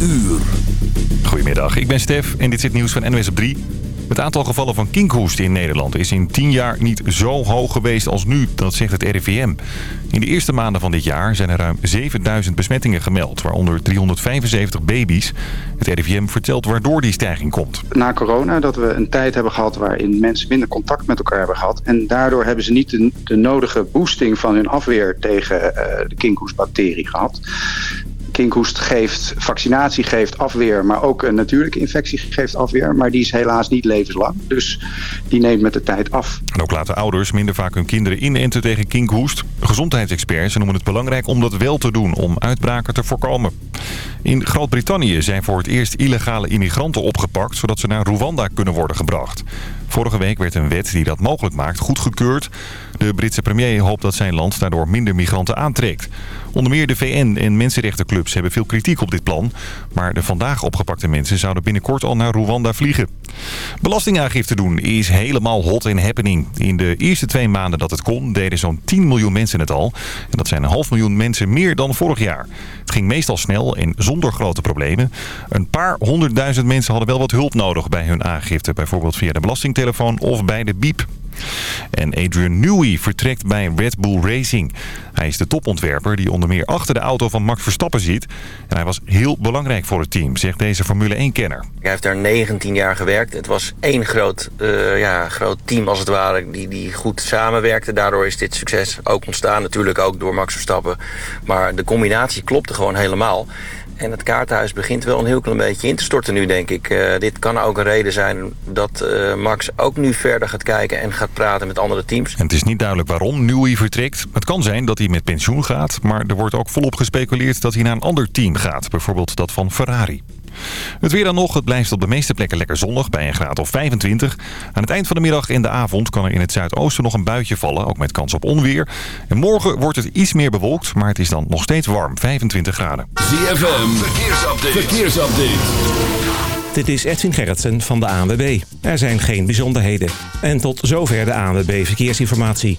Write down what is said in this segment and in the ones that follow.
uur. Goedemiddag, ik ben Stef en dit is het nieuws van NWS op 3. Het aantal gevallen van kinkhoest in Nederland is in 10 jaar niet zo hoog geweest als nu, dat zegt het RIVM. In de eerste maanden van dit jaar zijn er ruim 7000 besmettingen gemeld, waaronder 375 baby's. Het RIVM vertelt waardoor die stijging komt. Na corona dat we een tijd hebben gehad waarin mensen minder contact met elkaar hebben gehad. En daardoor hebben ze niet de, de nodige boosting van hun afweer tegen uh, de kinkhoestbacterie gehad kinkhoest geeft, vaccinatie geeft afweer, maar ook een natuurlijke infectie geeft afweer. Maar die is helaas niet levenslang, dus die neemt met de tijd af. En ook laten ouders minder vaak hun kinderen inenten tegen kinkhoest. Gezondheidsexperts noemen het belangrijk om dat wel te doen, om uitbraken te voorkomen. In Groot-Brittannië zijn voor het eerst illegale immigranten opgepakt, zodat ze naar Rwanda kunnen worden gebracht. Vorige week werd een wet die dat mogelijk maakt goedgekeurd. De Britse premier hoopt dat zijn land daardoor minder migranten aantrekt. Onder meer de VN en mensenrechtenclubs hebben veel kritiek op dit plan. Maar de vandaag opgepakte mensen zouden binnenkort al naar Rwanda vliegen. Belastingaangifte doen is helemaal hot en happening. In de eerste twee maanden dat het kon deden zo'n 10 miljoen mensen het al. En dat zijn een half miljoen mensen meer dan vorig jaar. Het ging meestal snel en zonder grote problemen. Een paar honderdduizend mensen hadden wel wat hulp nodig bij hun aangifte. Bijvoorbeeld via de belastingtelefoon of bij de biep. En Adrian Newey vertrekt bij Red Bull Racing. Hij is de topontwerper die onder meer achter de auto van Max Verstappen zit. En hij was heel belangrijk voor het team, zegt deze Formule 1-kenner. Hij heeft daar 19 jaar gewerkt. Het was één groot, uh, ja, groot team als het ware die, die goed samenwerkte. Daardoor is dit succes ook ontstaan. Natuurlijk ook door Max Verstappen. Maar de combinatie klopte gewoon helemaal. En het kaartenhuis begint wel een heel klein beetje in te storten nu, denk ik. Uh, dit kan ook een reden zijn dat uh, Max ook nu verder gaat kijken en gaat praten met andere teams. En het is niet duidelijk waarom Newey vertrekt. Het kan zijn dat hij met pensioen gaat, maar er wordt ook volop gespeculeerd dat hij naar een ander team gaat. Bijvoorbeeld dat van Ferrari. Het weer dan nog. Het blijft op de meeste plekken lekker zonnig bij een graad of 25. Aan het eind van de middag en de avond kan er in het zuidoosten nog een buitje vallen. Ook met kans op onweer. En morgen wordt het iets meer bewolkt. Maar het is dan nog steeds warm. 25 graden. ZFM. Verkeersupdate. Verkeersupdate. Dit is Edwin Gerritsen van de ANWB. Er zijn geen bijzonderheden. En tot zover de ANWB Verkeersinformatie.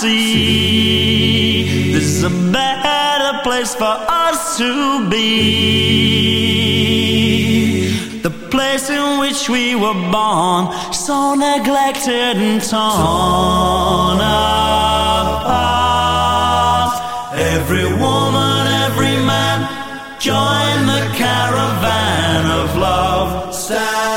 See this is a better place for us to be. The place in which we were born, so neglected and torn apart. Every woman, every man, join the caravan of love.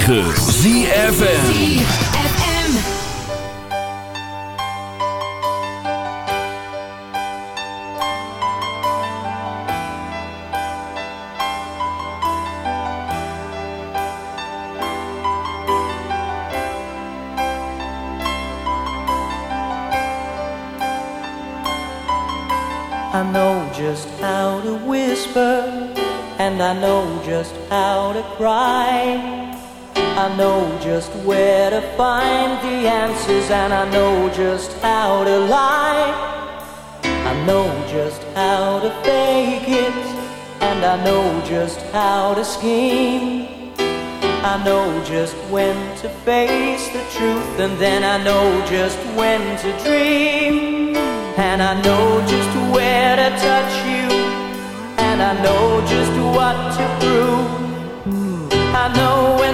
9. just when to face the truth, and then I know just when to dream, and I know just where to touch you, and I know just what to prove. I know when.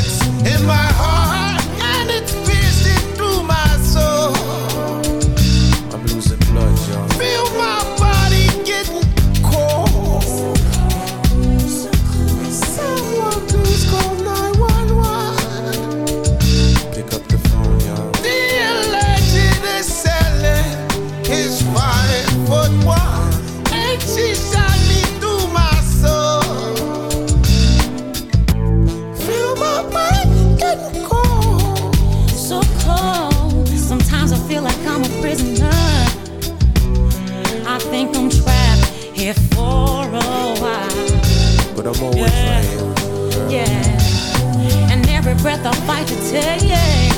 to take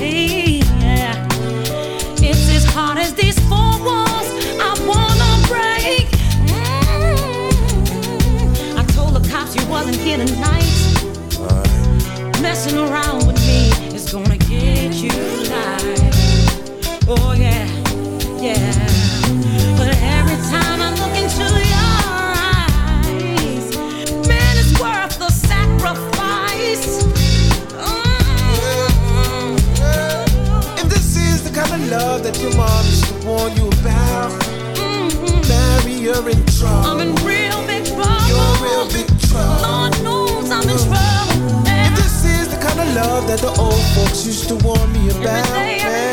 You're in trouble. I'm in real big trouble. You're real big trouble. Lord knows I'm in trouble. And this is the kind of love that the old folks used to warn me about. man.